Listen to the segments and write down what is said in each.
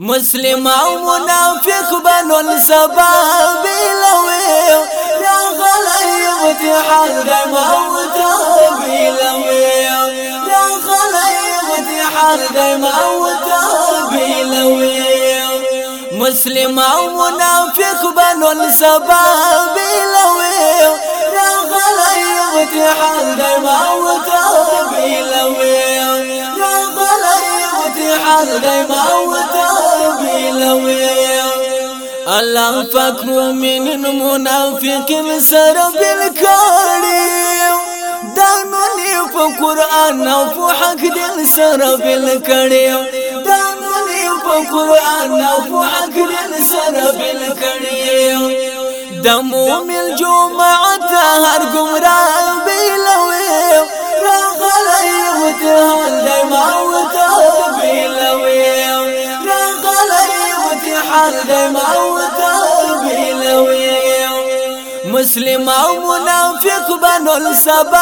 مسلم أو منافق بنو سبا بلوي يا غلي امتحان دم أو بلوي يا غلي امتحان دم أو بلوي مسلم أو منافق بنو سبا بلوي يا غلي امتحان دم أو بلوي يا غلي امتحان دم او الله پاک مؤمنین منافقین سره بل کړي دانونی په قران او په حق دل سره بل کړي دانونی په قران او په حق دل سره بل کړي د مؤمن جمعه هر گمراه بلوي مسلم أو منافق بنو السبب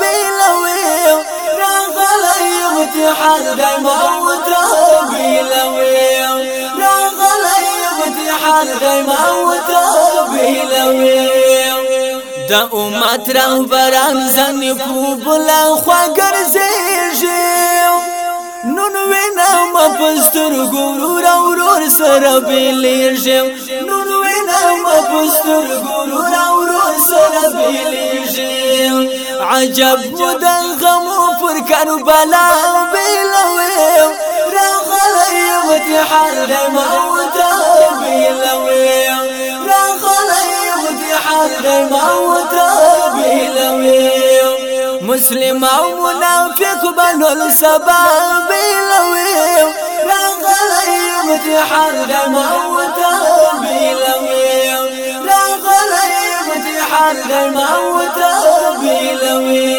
بلوي راغلی امتحان د موت بلوي راغلی امتحان د موت بلوي د امت رهبران زن په بلا خوا ګرځي نون وینا ما پستر ګورور اورور سره بیلیږم. نون وینا ما پستر ګورور اورور سره بیلیږم. عجب مود غم پر کربلا بیلوي راغلی امتحان د موت بیلوي راغلی امتحان مسلم أو منافق بنو السباب لوي راغلي امتحان دم أو تابلوي راغلي امتحان دم أو تابلوي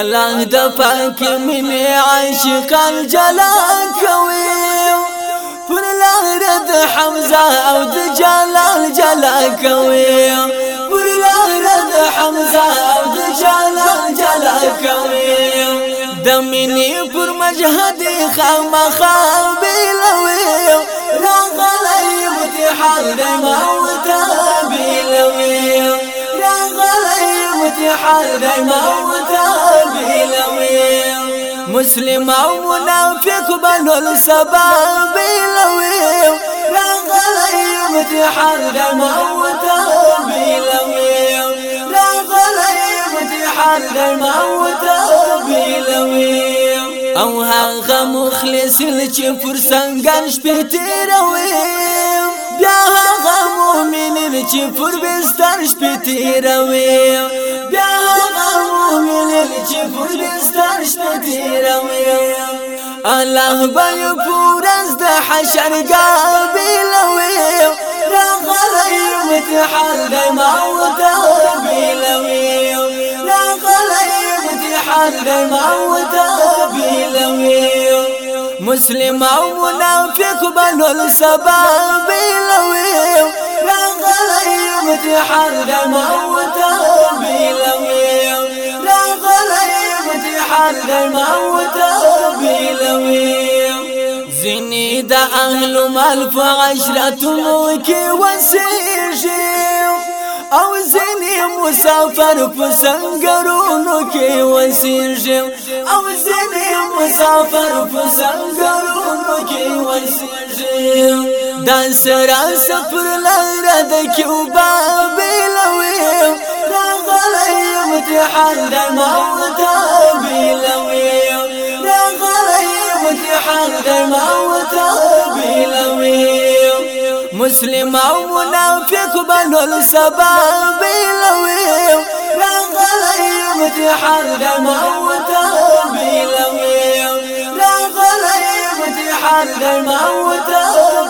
الله د پاک من عاشقان جلا کوي پر لار د حمزة أو د جلال جلا کوي کوي د مینې پر مجهد خامخا بلوي راغلی امتحان د موت بلوي راغلی امتحان د موت بلوي مسلم أو منافق بنو السبب بلوي راغلی امتحان د موت د موت بلوي أو هغه مخلص چې پر سنگان شپې تیروي بیا هغه مؤمن چې پر بستر شپې تیروي بیا هغه مؤمن چې پر بستر شپې تیروي الله به پورز د حشر قابلوي راغلی امتحان د موت بلوي راغلی امتحان د موت بلوي مسلم أو منافق بنو السبب بلوي راغلی امتحان د موت بلوي راغلی امتحان د موت بلوي زنی د أهل مال فعشرتونو کې وسیږي أو زنی مسافر په سنگرونو کې وسیږي أو زنی مسافر په سنگرونو کې وسیږي دا سرا سفر لاره د کیوبا بلوي راغلی امتحان د موت بلوي راغلی امتحان د موت بلوي مسلم أو منافق بنو السبب بلوي راغلی امتحان د موت بلوي راغلی امتحان د موت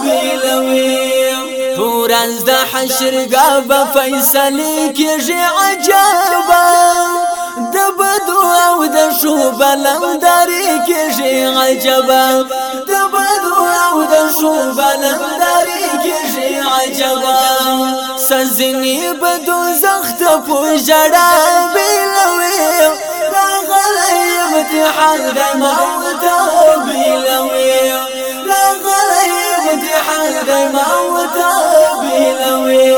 بلوي پورز د حشر غاب فیصله کیږي عجبا د بدو أو د شو بلنداري کیږي عجبا د بدو أو د شو بلنداري کیږي عجبا سزنی بدو زخت پوجړه بلوي راغلی امتحان د موت بلوي راغلی امتحان دی موتا بیلوی.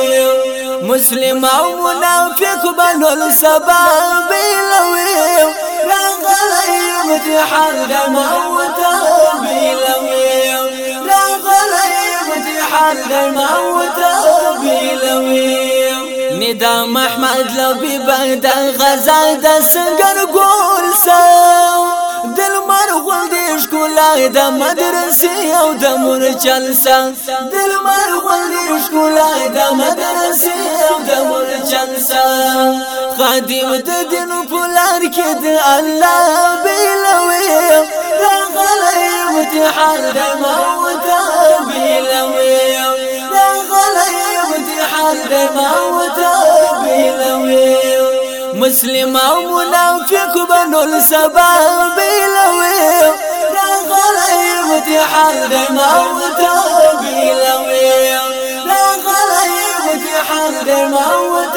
مسلم أو منافق بنو السبا بیلوی. راغلی امتحان بیلوی. راغلی امتحان دی موتا بیلوی. ندام احمد لبی بعد غزا د سنگر ګول سو دل مر غول دی ښکلا د مدرسې او د مور چلسا دل مر غول دی ښکلا د مدرسې او د مور چلسا خادم د دین په لار کې د الله بیلوي راغلی امتحان لموت أبي لويم لغلي امتحان لموت أبي لويم مسلم أو منافق بنو السباب بلويم لغلي امتحان لموت أبي لويم لغلي امتحان لموت